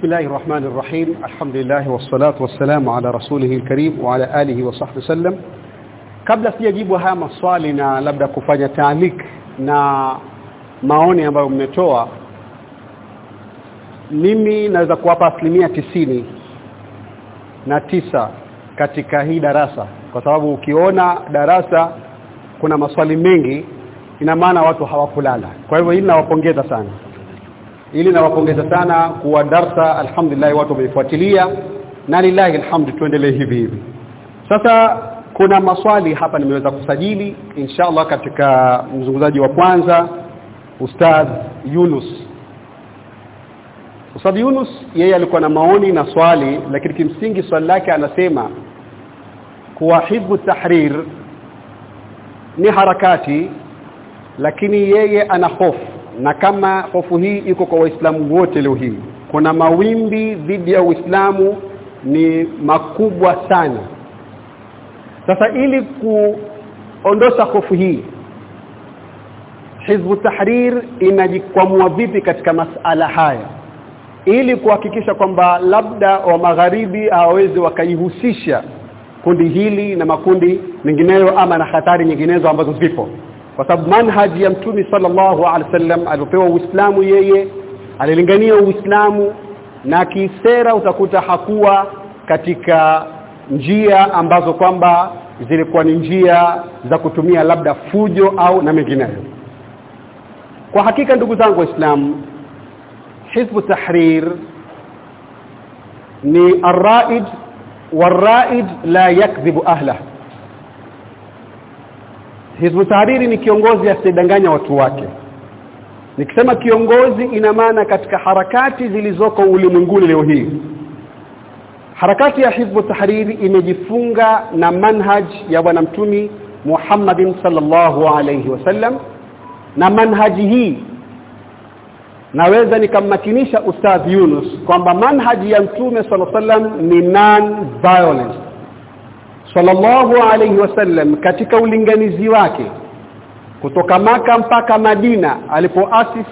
بسم الله الرحمن الرحيم الحمد لله والصلاة والسلام على رسوله الكريم وعلى آله وصحبه وسلم kabla sijajibu haya maswali na labda kufanya taalik na maoni ambayo mmetoa mimi naweza kuwapa asilimia tisini na tisa katika hii darasa kwa sababu ukiona darasa kuna maswali mengi ina maana watu hawakulala kwa hivyo hili nawapongeza sana ili nawapongeza sana kuwa darsa alhamdulillah watu wameifuatilia na lillahi alhamdu tuendelee hivi hivi. Sasa kuna maswali hapa nimeweza kusajili inshallah katika mzungumzaji wa kwanza ustadh Yunus. Ustadh Yunus yeye alikuwa na maoni na swali lakini kimsingi swali lake anasema kuwa hizbu tahrir ni harakati lakini yeye ana hofu na kama hofu hii iko kwa waislamu wote leo hii kuna mawimbi dhidi ya uislamu ni makubwa sana. Sasa ili kuondosha hofu hii Hizbu Tahrir inajikwamua vipi katika masala haya? Ili kuhakikisha kwamba labda wa magharibi hawawezi wakaihusisha kundi hili na makundi mengineyo ama na hatari nyinginezo ambazo zipo kwa sababu manhaji ya mtume sallallahu alaihi wasallam alipopewa uislamu yeye alilingania uislamu na kisera utakuta hakuwa katika njia ambazo kwamba zilikuwa ni njia za kutumia labda fujo au na mengineyo kwa hakika ndugu zangu waislamu hizbu tahrir ni arraid والرائد لا يكذب ahlah Hizbu Tahrir ni kiongozi asiyedanganya watu wake. Nikisema kiongozi ina maana katika harakati zilizoko ulimwenguni leo hii. Harakati ya Hizbu Tahrir imejifunga na manhaj ya bwana mtumi Muhammadin sallallahu alayhi wasallam na manhaji hii naweza nikammakinisha ustadh Yunus kwamba manhaji ya mtume sallallahu alayhi wasallam ni non violence sallallahu alayhi wasallam katika ulinganizi wake kutoka maka mpaka Madina alipoasis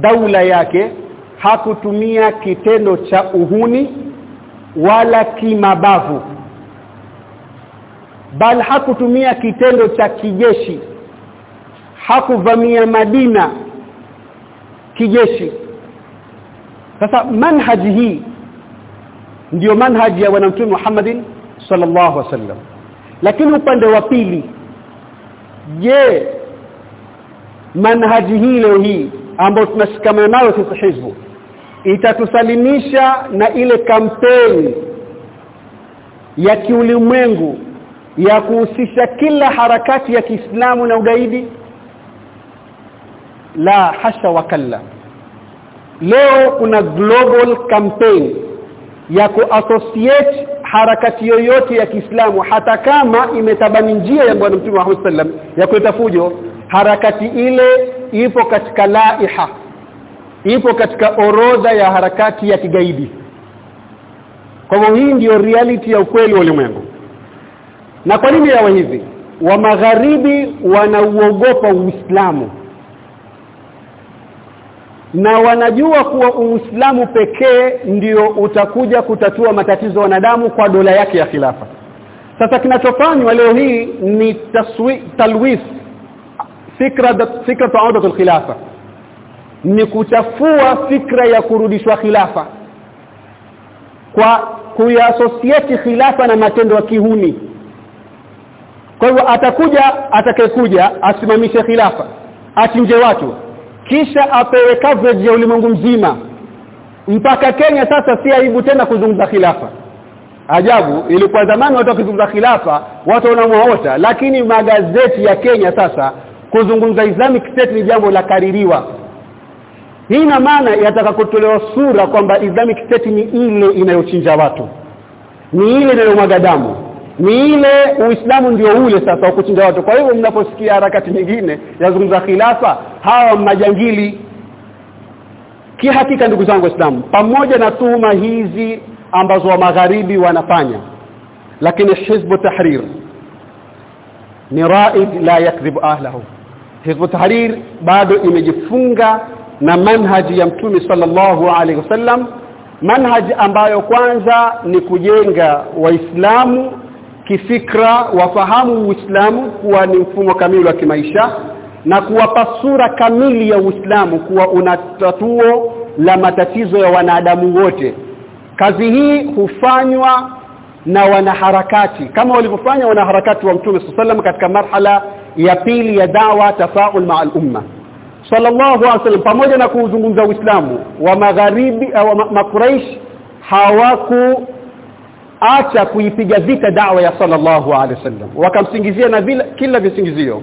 daula yake hakutumia kitendo cha uhuni wala kimabavu. Bal hakutumia kitendo cha kijeshi. Hakuvamia Madina kijeshi. Sasa manhaji hii ndiyo manhaji ya wanamtume Muhammadin sallallahu alaihi wasallam. Lakini upande wa pili je manhaji hii leo hii ambayo tunashikamana nayo sisi hizbu itatusalimisha na ile kampeni ya kiulimwengu ya kuhusisha kila harakati ya Kiislamu na ugaidi? La hasha wakalla leo kuna global campaign ya kuassociate harakati yoyote ya Kiislamu hata kama imetabani njia ya Bwana Mtume Muhammad sallam ya kuleta fujo harakati ile ipo katika laiha ipo katika orodha ya harakati ya kigaidi. Kwa hivyo hii ndiyo reality ya ukweli wa ulimwengu. Na kwa nini yawe hivi? Wa magharibi wanauogopa Uislamu na wanajua kuwa Uislamu pekee ndio utakuja kutatua matatizo wanadamu kwa dola yake ya khilafa. Sasa kinachofanywa leo hii ni taswi, talwis fikra fikra taudatul khilafa. Ni kuchafua fikra ya kurudishwa khilafa. Kwa kuyassociate khilafa na matendo ya kihuni. Kwa hivyo atakuja atakayekuja asimamishe khilafa achinje watu kisha apewe coverage ya ulimwengu mzima. Mpaka Kenya sasa si aibu tena kuzungumza khilafa. Ajabu ilikuwa zamani watu wakizungumza khilafa watu wanamwaota lakini magazeti ya Kenya sasa kuzungumza Islamic State ni jambo la kaririwa. Hii ina maana yataka kutolewa sura kwamba Islamic State ni ile inayochinja watu. Ni ile inayomwaga damu ni ile Uislamu ndio ule sasa wa kuchinja watu. Kwa hivyo mnaposikia harakati nyingine yazungumza khilafa hawa majangili kihakika ndugu zangu waislamu pamoja na tuhuma hizi ambazo wa magharibi wanafanya lakini hizbu tahrir ni raid la yakdhibu ahlahu. Hizbu tahrir bado imejifunga na manhaji ya mtume sallallahu alaihi wasallam manhaji ambayo kwanza ni kujenga waislamu kifikra wafahamu uislamu kuwa ni mfumo kamili wa kimaisha na kuwapa sura kamili ya uislamu kuwa una tatuo la matatizo ya wanadamu wote. Kazi hii hufanywa na wanaharakati kama walivyofanya wanaharakati wa Mtume sallam katika marhala ya pili ya dawa tafaul ma'al umma. Sallallahu alaihi wasallam pamoja na kuzungumza Uislamu wa magharibi au makuraish hawaku acha kuipiga vita dawa ya sallallahu alaihi wasallam. Wakamsingizia na vila, kila visingizio.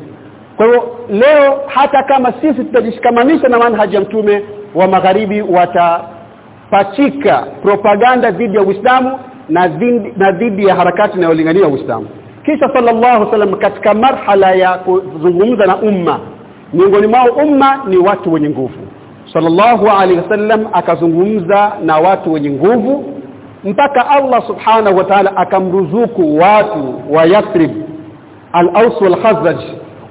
Kwa hiyo leo hata kama sisi tutajishikamanisha na manhaji ya mtume wa magharibi watapachika propaganda dhidi ya Uislamu na dhidi, na dhidi ya harakati inayolingania Uislamu. Kisha sallallahu alaihi wasallam katika marhala ya kuzungumza na umma miongoni mwao umma ni watu wenye nguvu. Sallallahu alaihi wasallam akazungumza na watu wenye nguvu mpaka Allah subhanahu wa ta'ala akamruzuku watu wa Yathrib al-Aws wal-Khazraj.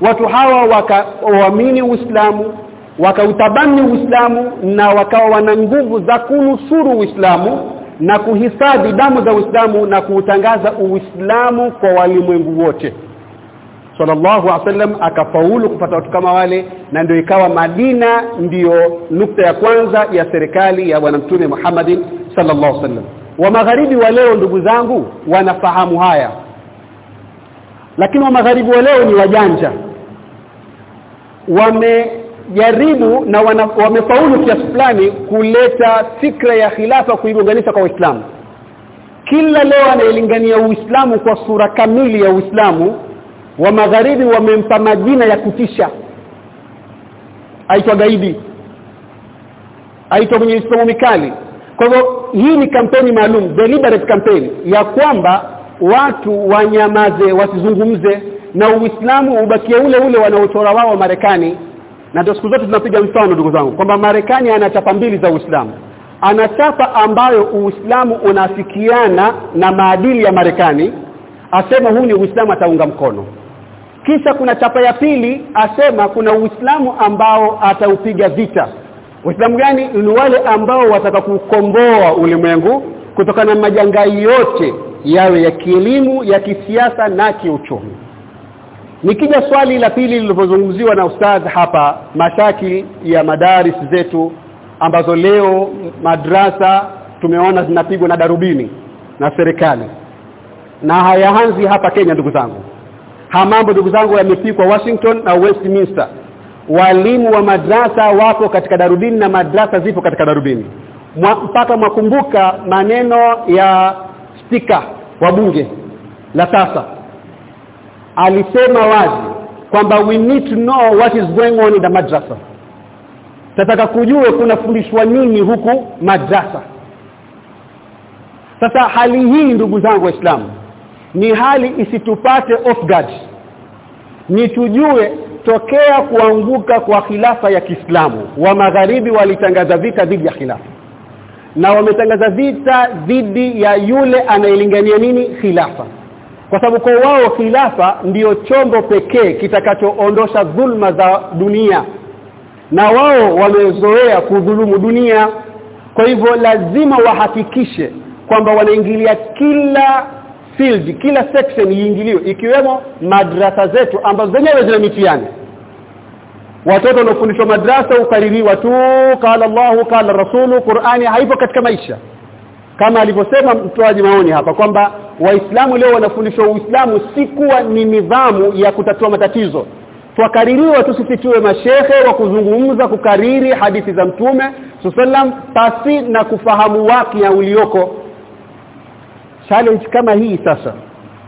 Watu hawa wakaamini Uislamu wakautabani Uislamu na wakawa wana nguvu za kunusuru Uislamu na kuhifadhi damu za Uislamu na kuutangaza Uislamu kwa walimwengu wote. Sallallahu alaihi wasallam akafaulu kupata watu kama wale na ndio ikawa Madina ndiyo nukta ya kwanza ya serikali ya bwana mtume Muhammadin sallallahu alaihi wasallam wa magharibi wa leo ndugu zangu wanafahamu haya. Lakini wa magharibi wa leo ni wajanja. Wamejaribu na wamefaulu kiasi fulani kuleta fikra ya khilafa kuiunganisha kwa Uislamu. Kila leo anailingania Uislamu kwa sura kamili ya Uislamu wa magharibi wamempa majina ya kutisha. Aitwa gaidi. Aitwa mwenye misimamo mikali. Kwa hivyo hii ni kampeni maalum deliberate campaign ya kwamba watu wanyamaze wasizungumze na Uislamu ubakie ule ule wanaochora wao wa Marekani. Na ndio siku zote tunapiga mfano ndugu zangu kwamba Marekani ana chapa mbili za Uislamu. Ana chapa ambayo Uislamu unafikiana na maadili ya Marekani. Asema huu ni Uislamu ataunga mkono. Kisha kuna chapa ya pili asema kuna Uislamu ambao ataupiga vita Uislamu gani? Ni wale ambao wataka kukomboa ulimwengu kutokana na majanga yote yawe ya kielimu ya kisiasa na kiuchumi. Nikija swali la pili lililozungumziwa na ustadh hapa mashaki ya madaris zetu ambazo leo madrasa tumeona zinapigwa na darubini na serikali. Na hayaanzi hapa Kenya ndugu zangu. Hamambo mambo ndugu zangu yamepikwa Washington na Westminster walimu wa madrasa wapo katika darubini na madrasa zipo katika darubini. Mpaka mwakumbuka maneno ya spika wa bunge la sasa. Alisema wazi kwamba we need to know what is going on in the madrasa. Tataka kujue kunafundishwa nini huku madrasa. Sasa hali hii ndugu zangu waislamu ni hali isitupate off guard. Ni tujue tokea kuanguka kwa khilafa ya Kiislamu. Wa magharibi walitangaza vita dhidi ya khilafa. Na wametangaza vita dhidi ya yule anayelingania nini? Khilafa. Kwa sababu kwa wao khilafa ndiyo chombo pekee kitakachoondosha dhulma za dunia. Na wao wamezoea kudhulumu dunia. Kwa hivyo lazima wahakikishe kwamba wanaingilia kila field kila section iingiliwe ikiwemo madrasa zetu ambazo zenyewe zina mitihani. Watoto wanaofundishwa madrasa ukaririwa tu kala Allahu kala Rasulu Qur'ani haipo katika maisha. Kama alivyosema mtoaji maoni hapa kwamba waislamu leo wanafundishwa uislamu si kuwa ni nidhamu ya kutatua matatizo. Twakaririwa tusifitiwe mashehe wa kuzungumza kukariri hadithi za mtume sallam pasi na kufahamu wakia ulioko challenge kama hii sasa.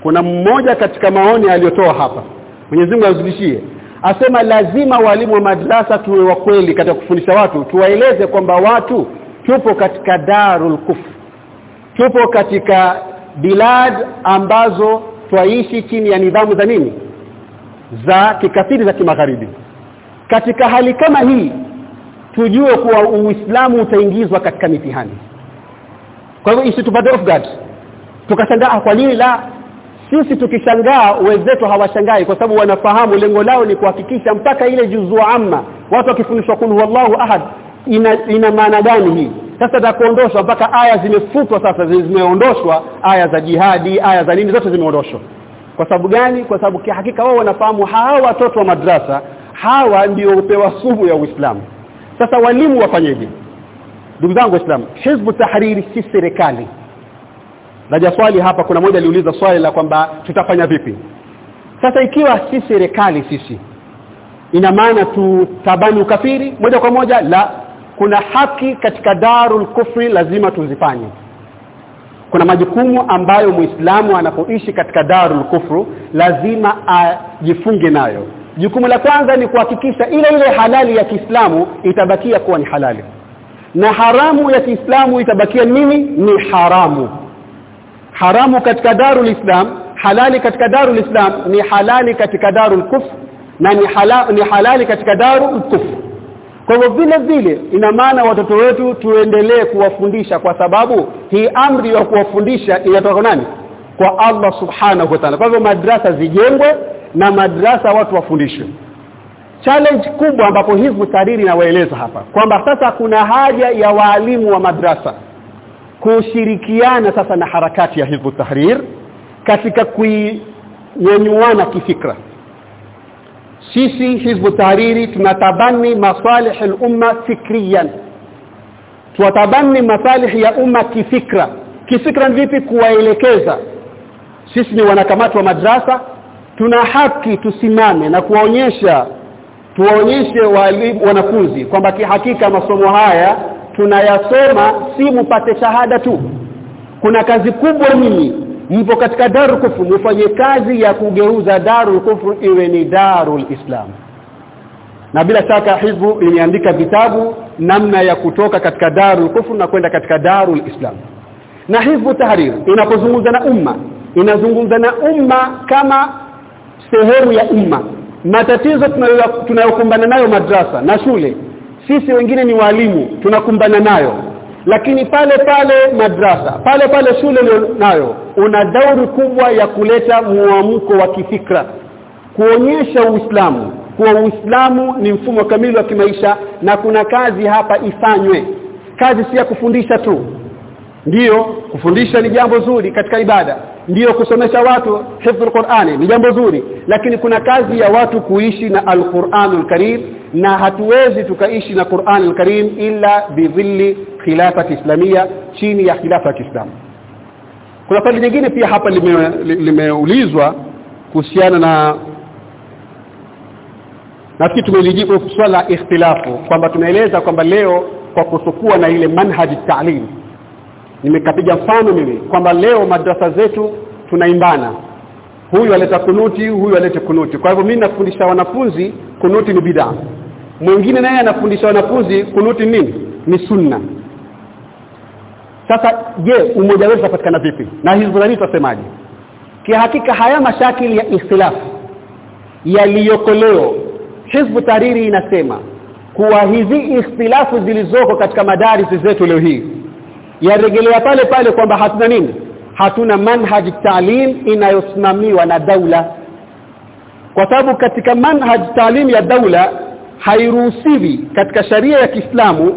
Kuna mmoja katika maoni aliyotoa hapa. Mwenyezi Mungu azidishie. Asema lazima walimu wa madrasa tuwe wa kweli katika kufundisha watu. Tuwaeleze kwamba watu tupo katika darul kufr. Tupo katika bilad ambazo twaishi chini ya nidhamu za nini? Za kikafiri za kimagharibi. Katika hali kama hii tujue kuwa uislamu utaingizwa katika mitihani. Kwa hivyo isitupate off guard tukashangaa kwa nini la? Sisi tukishangaa wenzetu hawashangai kwa sababu wanafahamu lengo lao ni kuhakikisha mpaka ile juzu amma watu wakifundishwa kulu wallahu ahad ina, ina maana gani hii? Sasa takuondoshwa mpaka aya zimefutwa sasa zimeondoshwa aya za jihadi aya za nini zote zimeondoshwa. Kwa sababu gani? Kwa sababu kihakika wao wanafahamu hawa watoto wa madrasa hawa ndio upewa sumu ya Uislamu. Sasa walimu wafanyeje? Ndugu zangu waislamu hizbu tahriri si serikali Naja swali hapa kuna moja aliuliza swali la kwamba tutafanya vipi? Sasa ikiwa si serikali sisi ina maana tutabani ukafiri moja kwa moja? La kuna haki katika darul kufri lazima tuzifanye. Kuna majukumu ambayo muislamu anapoishi katika darul kufru lazima ajifunge nayo. Jukumu la kwanza ni kuhakikisha ile ile halali ya Kiislamu itabakia kuwa ni halali. Na haramu ya Kiislamu itabakia nini? Ni haramu haramu katika darul islam halali katika darul islam ni halali katika darul kufr na ni, hala, ni halali katika darul kufr. Kwa hivyo vile vile ina maana watoto wetu tuendelee kuwafundisha kwa sababu hii amri ya kuwafundisha inatoka nani? Kwa Allah subhanahu wa ta'ala. Kwa hivyo madrasa zijengwe na madrasa watu wafundishwe. Challenge kubwa ambapo hivi tariri inawaeleza hapa kwamba sasa kuna haja ya waalimu wa madrasa kushirikiana sasa na harakati ya hizbu tahrir katika kuinyanyuana kifikra. Sisi hizbu tahriri tunatabani masalih al-umma fikriyan. Tuwatabani masalih ya umma kifikra. Kifikra vipi kuwaelekeza? Sisi ni wanakamati wa madrasa tuna haki tusimame na kuwaonyesha tuwaonyeshe wanafunzi kwamba kihakika masomo haya tunayasoma si mpate shahada tu. Kuna kazi kubwa nyinyi. Mpo katika darul kufru mfanye kazi ya kugeuza darul kufru iwe ni darul islam. Na bila shaka hizbu imeandika vitabu namna ya kutoka katika darul kufru na kwenda katika darul islam. Na hizbu tahrir inapozungumza na umma inazungumza na umma kama sehemu ya umma. Matatizo tunayokumbana nayo madrasa na shule sisi wengine ni walimu tunakumbana nayo. Lakini pale pale madrasa pale pale shule nayo una dauri kubwa ya kuleta muamko wa kifikra. Kuonyesha Uislamu kuwa Uislamu ni mfumo kamili wa kimaisha na kuna kazi hapa ifanywe. Kazi si ya kufundisha tu. Ndiyo kufundisha ni jambo zuri katika ibada ndiyo kusomesha watu hifdhul Qur'ani ni jambo zuri lakini kuna kazi ya watu kuishi na al-Qur'anul Karim na hatuwezi tukaishi na quran Karim ila bidhilli khilafati islamia chini ya khilafa ya Kiislamu. Kuna swali jingine pia hapa limeulizwa lime kuhusiana na nafikiri tumelijibu swala la ikhtilafu kwamba tunaeleza kwamba leo kwa kusukua na ile manhaji ta'lim nimekapiga mfano mimi kwamba leo madrasa zetu tunaimbana. Huyu aleta kunuti huyu alete kunuti. Kwa hivyo mimi nafundisha wanafunzi kunuti ni bidhaa mwingine naye anafundisha wanafunzi kunuti nini? Ni sunna. Sasa je umoja wetu utapatikana vipi? Na hizo nani tutasemaje kihakika haya mashakili ya ikhtilafu yaliyoko leo hizbu tariri inasema kuwa hizi ikhtilafu zilizoko katika madarisi zetu leo hii yarejelea pale pale kwamba hatuna nini? Hatuna manhaj taalim inayosimamiwa na daula. Kwa sababu katika manhaj taalim ya daula hairuhusiwi katika sharia ya Kiislamu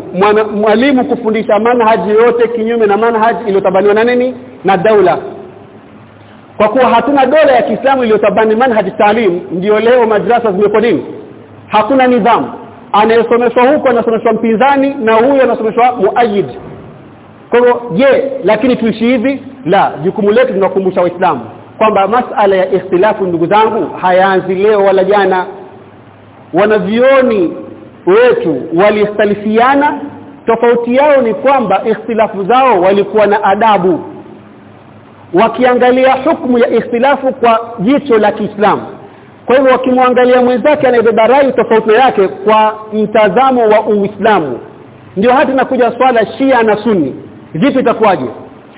mwalimu kufundisha manhaji yote kinyume na manhaj iliyotabaniwa na nini? Na daula. Kwa kuwa hatuna dola ya Kiislamu iliyotabani manhaji taalim ndio leo madrasa zimekuwa nini? Hakuna nidhamu. Anayesomeshwa huko anasomeshwa mpinzani na huyo anasomeshwa muayyid kwa hivyo je lakini tuishi hivi? La jukumu letu tunakumbusha waislamu kwamba masala ya ikhtilafu ndugu zangu hayaanzi leo wala jana. Wanavioni wetu walistalifiana tofauti yao ni kwamba ikhtilafu zao walikuwa na adabu. Wakiangalia hukumu ya ikhtilafu kwa jicho la Kiislamu. Kwa hivyo wakimwangalia mwenzake anayebeba rai tofauti yake kwa mtazamo wa Uislamu ndio hata nakuja swala Shia na Sunni vipi itakuwaje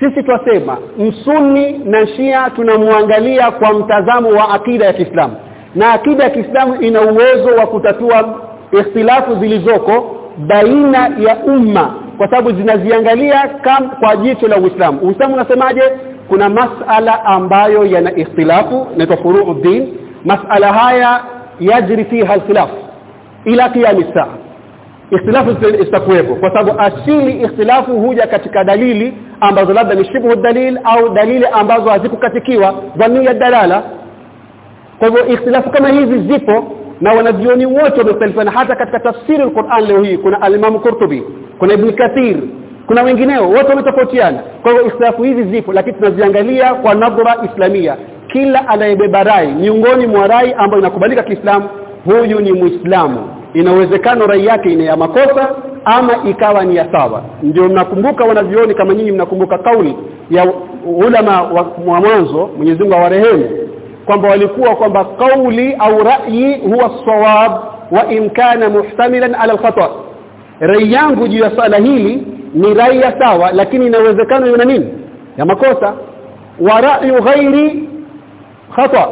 sisi twasema msuni na Shia tunamwangalia kwa mtazamo wa akida ya Kiislamu na akida ya Kiislamu ina uwezo wa kutatua ikhtilafu zilizoko baina ya umma kwa sababu zinaziangalia kam kwa jicho la Uislamu. Uislamu unasemaje? Kuna masala ambayo yana ikhtilafu na furuu din, masala haya yajri fiha alkhilaf ila qiyam saa ikhtilafu zitakuwepo kwa sababu asili ikhtilafu huja katika dalili ambazo labda ni shibhu dalil au dalili ambazo hazikukatikiwa dhamia dalala. Kwa hivyo ikhtilafu kama hizi zipo na wanavyoni wote wamekhtalifiana. Hata katika tafsiri al-Qur'an leo hii kuna al-Imam Qurtubi kuna Ibn Kathir kuna wengineo wote wametofautiana. Kwa hivyo ikhtilafu hizi zipo lakini tunaziangalia kwa nadhara islamia. Kila anayebeba rai miongoni mwa rai ambayo inakubalika Kiislamu huyu ni Muislamu ina uwezekano rai yake ina ya makosa ama ikawa ni ya sawa. Ndio mnakumbuka wanavioni kama nyinyi mnakumbuka kauli ya ulama wa mwanzo Mwenyezi Mungu awarehemu kwamba walikuwa kwamba kauli au rai huwa sawab wa in kana muhtamilan ala alkhata. Rai yangu juu ya sala hili ni rai ya sawa lakini ina uwezekano yuna nini? Ya makosa. Wa ra'yu ghairi khata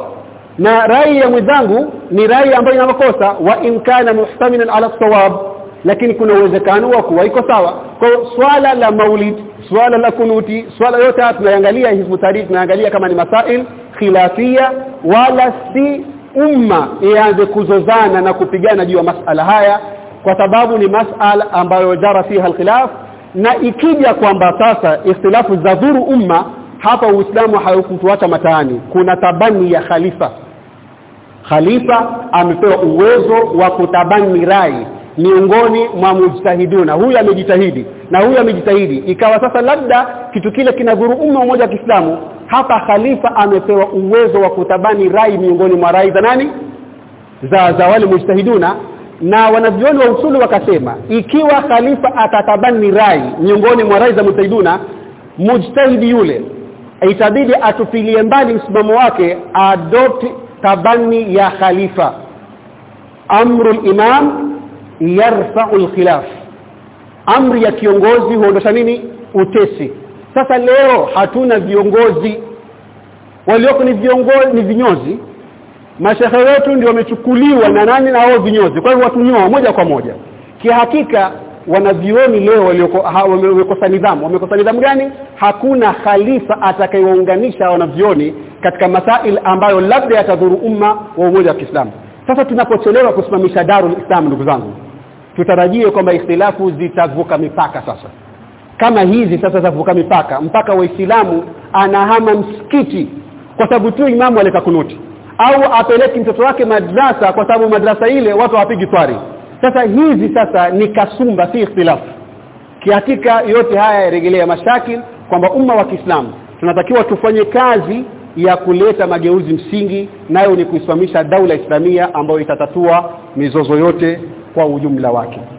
na rai ya mwenzangu ni rai ambayo ina makosa wa in kana muhtamilan ala sawab lakini kuna uwezekano wa kuwa iko sawa. Kwa swala la maulid swala la kunuti swala yote tunaangalia hizbu tarikh tunaangalia kama ni masail khilafia wala si umma ianze kuzozana na kupigana juu ya masala haya kwa sababu ni masala ambayo jara fiha alkhilaf. Na ikija kwamba sasa ikhtilafu zadhuru umma hapa uislamu haukutuacha mataani. Kuna tabani ya khalifa khalifa amepewa uwezo wa kutabani rai miongoni mwa mujtahiduna. Huyu amejitahidi na huyu amejitahidi. Ikawa sasa labda kitu kile kinadhuru umma mmoja wa Kiislamu hapa khalifa amepewa uwezo wa kutabani rai miongoni mwa rai za nani? Za za wale mujtahiduna. Na wanavyoni wa usuli wakasema ikiwa khalifa atatabani rai miongoni mwa rai za mujtahiduna mujtahidi yule itabidi atupilie mbali msimamo wake adopt tabani ya khalifa amru imam yarfa'u al-khilaf amri ya kiongozi huondosha nini utesi sasa leo hatuna viongozi walioko ni viongozi ni vinyozi mashehe wetu ndio wamechukuliwa na nani na wao vinyozi kwa hivyo watunyoa moja kwa moja kihakika wanavioni leo wamekosa nidhamu. Wamekosa nidhamu gani? Hakuna khalifa atakayewaunganisha wanavioni katika masail ambayo labda yatadhuru umma wa umoja wa Kiislamu. Sasa tunapochelewa kusimamisha darul islam ndugu zangu tutarajie kwamba ikhtilafu zitavuka mipaka sasa. Kama hizi sasa zavuka mipaka mpaka waislamu anahama msikiti kwa sababu tu imamu aleta kunuti au apeleki mtoto wake madrasa kwa sababu madrasa ile watu hawapigi twari sasa hizi sasa ni kasumba si ikhtilafu kihakika yote haya yarejelea mashakil kwamba umma wa Kiislamu tunatakiwa tufanye kazi ya kuleta mageuzi msingi nayo ni kuisimamisha daula islamia ambayo itatatua mizozo yote kwa ujumla wake